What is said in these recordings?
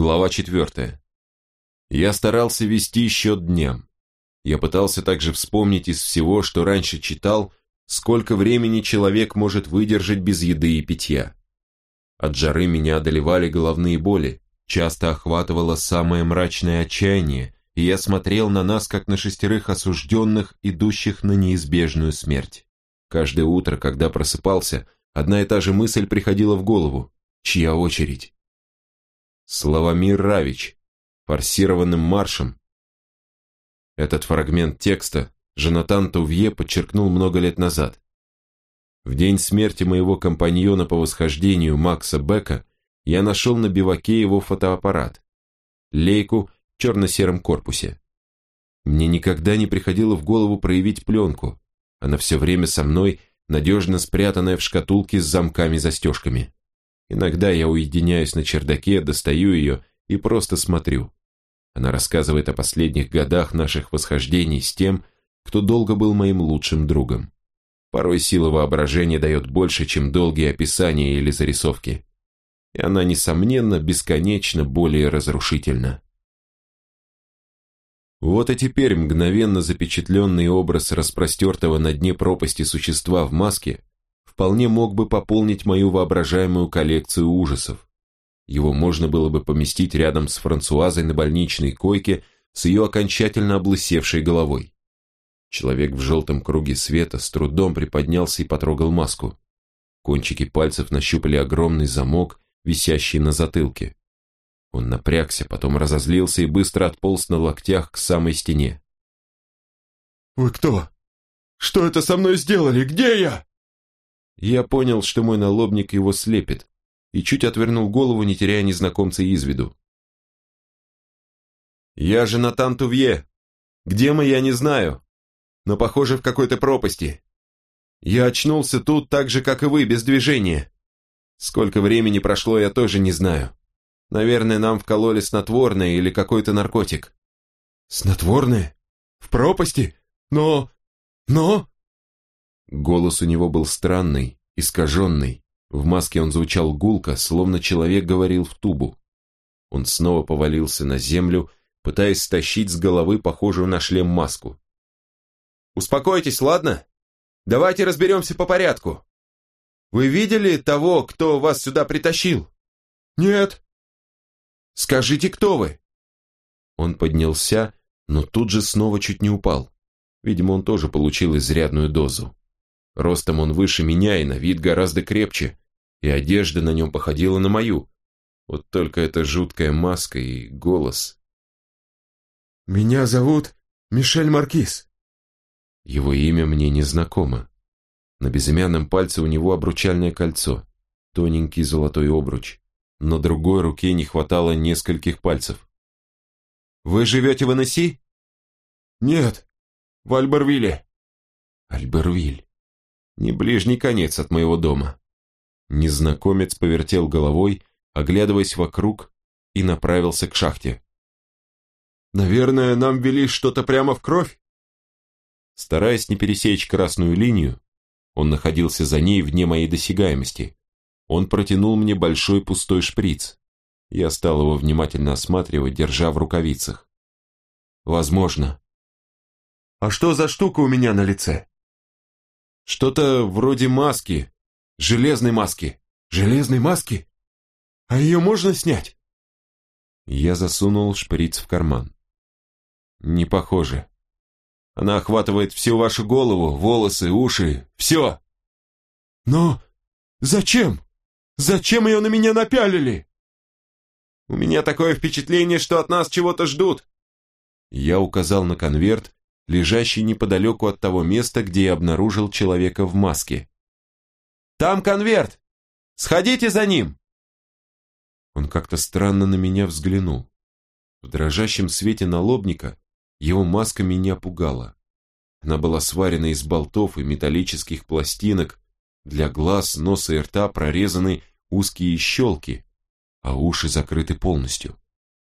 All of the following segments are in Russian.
Глава 4. Я старался вести счет дням. Я пытался также вспомнить из всего, что раньше читал, сколько времени человек может выдержать без еды и питья. От жары меня одолевали головные боли, часто охватывало самое мрачное отчаяние, и я смотрел на нас, как на шестерых осужденных, идущих на неизбежную смерть. Каждое утро, когда просыпался, одна и та же мысль приходила в голову. Чья очередь? Славомир Равич, форсированным маршем. Этот фрагмент текста Жанатан Тувье подчеркнул много лет назад. В день смерти моего компаньона по восхождению Макса Бека я нашел на биваке его фотоаппарат, лейку в черно-сером корпусе. Мне никогда не приходило в голову проявить пленку, она все время со мной, надежно спрятанная в шкатулке с замками-застежками. Иногда я уединяюсь на чердаке, достаю ее и просто смотрю. Она рассказывает о последних годах наших восхождений с тем, кто долго был моим лучшим другом. Порой сила воображения дает больше, чем долгие описания или зарисовки. И она, несомненно, бесконечно более разрушительна. Вот и теперь мгновенно запечатленный образ распростертого на дне пропасти существа в маске вполне мог бы пополнить мою воображаемую коллекцию ужасов. Его можно было бы поместить рядом с Франсуазой на больничной койке с ее окончательно облысевшей головой. Человек в желтом круге света с трудом приподнялся и потрогал маску. Кончики пальцев нащупали огромный замок, висящий на затылке. Он напрягся, потом разозлился и быстро отполз на локтях к самой стене. «Вы кто? Что это со мной сделали? Где я?» Я понял, что мой налобник его слепит, и чуть отвернул голову, не теряя незнакомца из виду. «Я же Натан Тувье. Где мы, я не знаю, но, похоже, в какой-то пропасти. Я очнулся тут так же, как и вы, без движения. Сколько времени прошло, я тоже не знаю. Наверное, нам вкололи снотворное или какой-то наркотик». «Снотворное? В пропасти? Но... но...» Голос у него был странный, искаженный. В маске он звучал гулко, словно человек говорил в тубу. Он снова повалился на землю, пытаясь стащить с головы похожую на шлем маску. «Успокойтесь, ладно? Давайте разберемся по порядку. Вы видели того, кто вас сюда притащил?» «Нет». «Скажите, кто вы?» Он поднялся, но тут же снова чуть не упал. Видимо, он тоже получил изрядную дозу. Ростом он выше меня и на вид гораздо крепче, и одежда на нем походила на мою. Вот только эта жуткая маска и голос. «Меня зовут Мишель Маркиз». Его имя мне не знакомо. На безымянном пальце у него обручальное кольцо, тоненький золотой обруч. На другой руке не хватало нескольких пальцев. «Вы живете в Анесси?» «Нет, в Альбервилле». «Альбервиль. Не ближний конец от моего дома. Незнакомец повертел головой, оглядываясь вокруг, и направился к шахте. «Наверное, нам ввели что-то прямо в кровь?» Стараясь не пересечь красную линию, он находился за ней вне моей досягаемости. Он протянул мне большой пустой шприц. Я стал его внимательно осматривать, держа в рукавицах. «Возможно». «А что за штука у меня на лице?» Что-то вроде маски. Железной маски. Железной маски? А ее можно снять? Я засунул шприц в карман. Не похоже. Она охватывает всю вашу голову, волосы, уши, все. Но зачем? Зачем ее на меня напялили? У меня такое впечатление, что от нас чего-то ждут. Я указал на конверт, лежащий неподалеку от того места, где я обнаружил человека в маске. «Там конверт! Сходите за ним!» Он как-то странно на меня взглянул. В дрожащем свете налобника его маска меня пугала. Она была сварена из болтов и металлических пластинок, для глаз, носа и рта прорезаны узкие щелки, а уши закрыты полностью.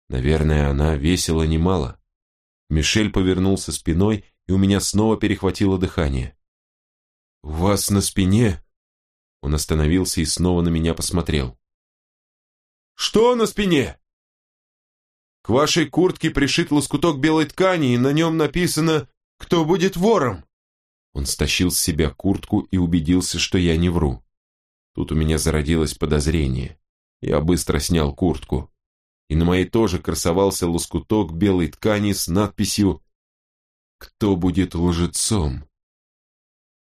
Наверное, она весила немало. Мишель повернулся спиной, и у меня снова перехватило дыхание. «У вас на спине?» Он остановился и снова на меня посмотрел. «Что на спине?» К вашей куртке пришит лоскуток белой ткани, и на нем написано «Кто будет вором?». Он стащил с себя куртку и убедился, что я не вру. Тут у меня зародилось подозрение. Я быстро снял куртку. И на моей тоже красовался лоскуток белой ткани с надписью «Кто будет лжецом?».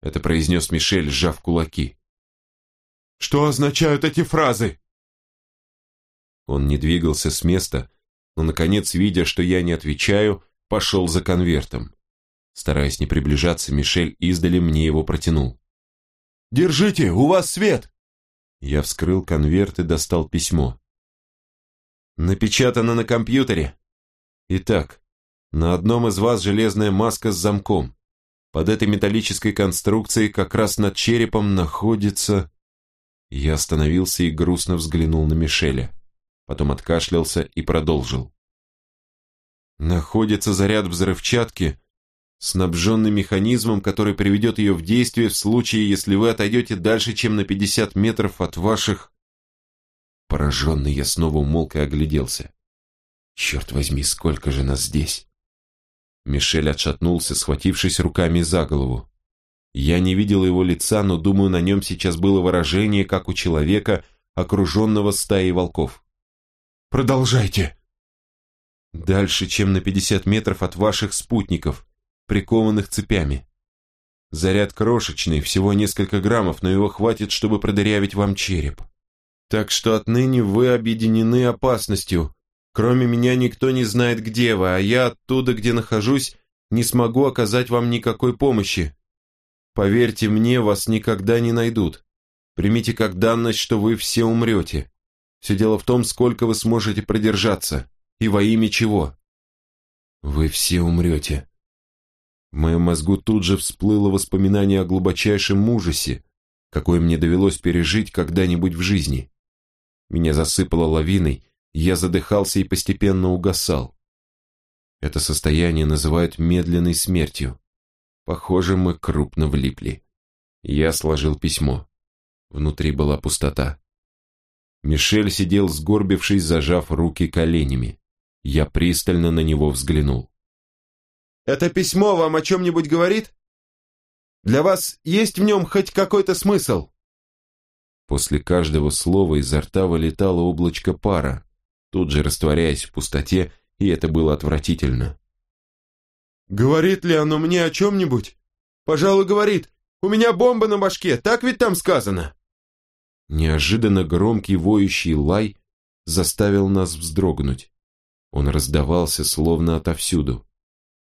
Это произнес Мишель, сжав кулаки. «Что означают эти фразы?» Он не двигался с места, но, наконец, видя, что я не отвечаю, пошел за конвертом. Стараясь не приближаться, Мишель издали мне его протянул. «Держите, у вас свет!» Я вскрыл конверт и достал письмо. Напечатано на компьютере. Итак, на одном из вас железная маска с замком. Под этой металлической конструкцией как раз над черепом находится... Я остановился и грустно взглянул на Мишеля. Потом откашлялся и продолжил. Находится заряд взрывчатки, снабженный механизмом, который приведет ее в действие в случае, если вы отойдете дальше, чем на 50 метров от ваших... Пораженный я снова умолк и огляделся. Черт возьми, сколько же нас здесь? Мишель отшатнулся, схватившись руками за голову. Я не видел его лица, но думаю, на нем сейчас было выражение, как у человека, окруженного стаей волков. «Продолжайте!» «Дальше, чем на 50 метров от ваших спутников прикованных цепями. Заряд крошечный, всего несколько граммов, но его хватит, чтобы продырявить вам череп. Так что отныне вы объединены опасностью. Кроме меня никто не знает, где вы, а я оттуда, где нахожусь, не смогу оказать вам никакой помощи. Поверьте мне, вас никогда не найдут. Примите как данность, что вы все умрете. Все дело в том, сколько вы сможете продержаться, и во имя чего. Вы все умрете, в моем мозгу тут же всплыло воспоминание о глубочайшем ужасе, какое мне довелось пережить когда-нибудь в жизни. Меня засыпало лавиной, я задыхался и постепенно угасал. Это состояние называют медленной смертью. Похоже, мы крупно влипли. Я сложил письмо. Внутри была пустота. Мишель сидел сгорбившись, зажав руки коленями. Я пристально на него взглянул. Это письмо вам о чем-нибудь говорит? Для вас есть в нем хоть какой-то смысл?» После каждого слова изо рта вылетало облачко пара, тут же растворяясь в пустоте, и это было отвратительно. «Говорит ли оно мне о чем-нибудь? Пожалуй, говорит. У меня бомба на башке, так ведь там сказано?» Неожиданно громкий воющий лай заставил нас вздрогнуть. Он раздавался словно отовсюду.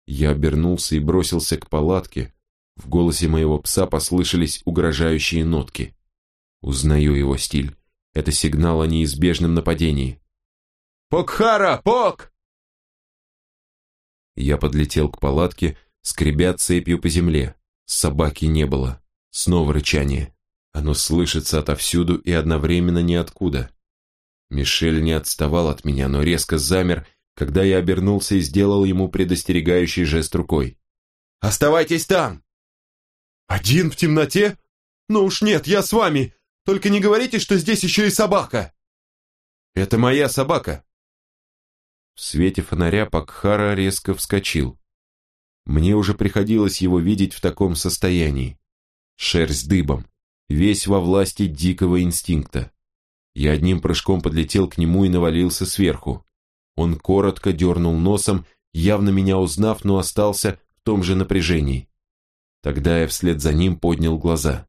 Я обернулся и бросился к палатке. В голосе моего пса послышались угрожающие нотки. Узнаю его стиль. Это сигнал о неизбежном нападении. «Покхара! Пок!» Я подлетел к палатке, скребя цепью по земле. Собаки не было. Снова рычание. Оно слышится отовсюду и одновременно ниоткуда. Мишель не отставал от меня, но резко замер когда я обернулся и сделал ему предостерегающий жест рукой. «Оставайтесь там!» «Один в темноте? Ну уж нет, я с вами! Только не говорите, что здесь еще и собака!» «Это моя собака!» В свете фонаря Пакхара резко вскочил. Мне уже приходилось его видеть в таком состоянии. Шерсть дыбом, весь во власти дикого инстинкта. Я одним прыжком подлетел к нему и навалился сверху. Он коротко дернул носом, явно меня узнав, но остался в том же напряжении. Тогда я вслед за ним поднял глаза.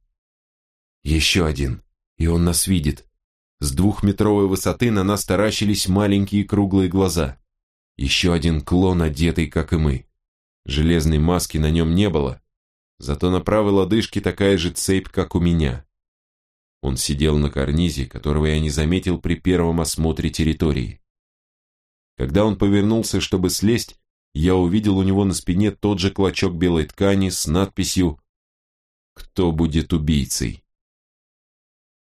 Еще один, и он нас видит. С двухметровой высоты на нас таращились маленькие круглые глаза. Еще один клон, одетый, как и мы. Железной маски на нем не было, зато на правой лодыжке такая же цепь, как у меня. Он сидел на карнизе, которого я не заметил при первом осмотре территории. Когда он повернулся, чтобы слезть, я увидел у него на спине тот же клочок белой ткани с надписью «Кто будет убийцей?».